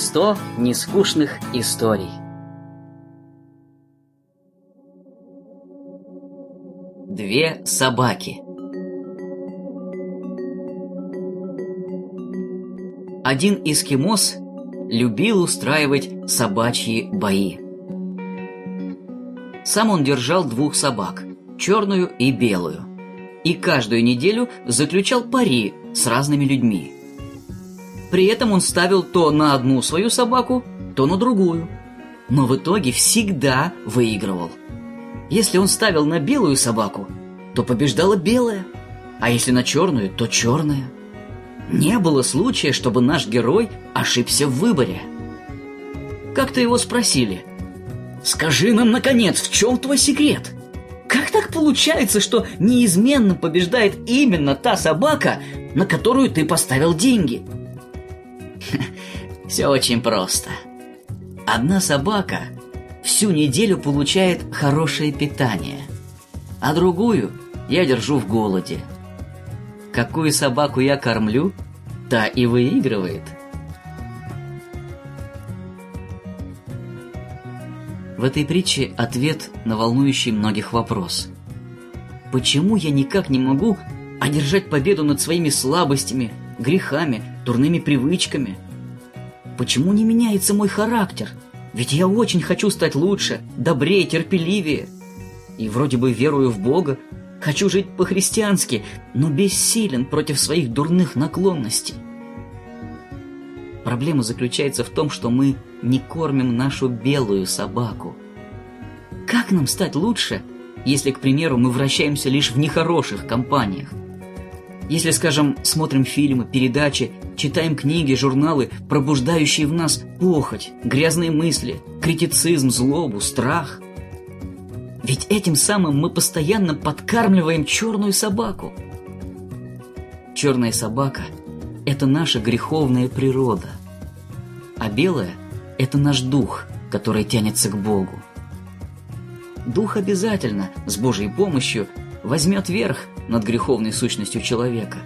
Сто нескучных историй. Две собаки. Один эскимос любил устраивать собачьи бои. Сам он держал двух собак, черную и белую, и каждую неделю заключал пари с разными людьми. При этом он ставил то на одну свою собаку, то на другую, но в итоге всегда выигрывал. Если он ставил на белую собаку, то побеждала белая, а если на черную, то черная. Не было случая, чтобы наш герой ошибся в выборе. Как-то его спросили, «Скажи нам, наконец, в чем твой секрет? Как так получается, что неизменно побеждает именно та собака, на которую ты поставил деньги?» Все очень просто. Одна собака всю неделю получает хорошее питание, а другую я держу в голоде. Какую собаку я кормлю, та и выигрывает. В этой притче ответ на волнующий многих вопрос. Почему я никак не могу одержать победу над своими слабостями, грехами, дурными привычками? Почему не меняется мой характер? Ведь я очень хочу стать лучше, добрее, терпеливее. И вроде бы верую в Бога, хочу жить по-христиански, но бессилен против своих дурных наклонностей. Проблема заключается в том, что мы не кормим нашу белую собаку. Как нам стать лучше, если, к примеру, мы вращаемся лишь в нехороших компаниях? Если, скажем, смотрим фильмы, передачи, читаем книги, журналы, пробуждающие в нас похоть, грязные мысли, критицизм, злобу, страх. Ведь этим самым мы постоянно подкармливаем черную собаку. Черная собака – это наша греховная природа, а белая – это наш дух, который тянется к Богу. Дух обязательно, с Божьей помощью, возьмет верх над греховной сущностью человека.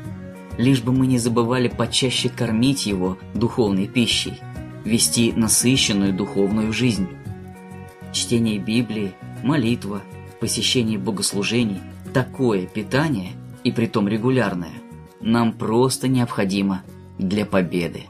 Лишь бы мы не забывали почаще кормить его духовной пищей, вести насыщенную духовную жизнь. Чтение Библии, молитва, посещение богослужений – такое питание, и притом регулярное, нам просто необходимо для победы.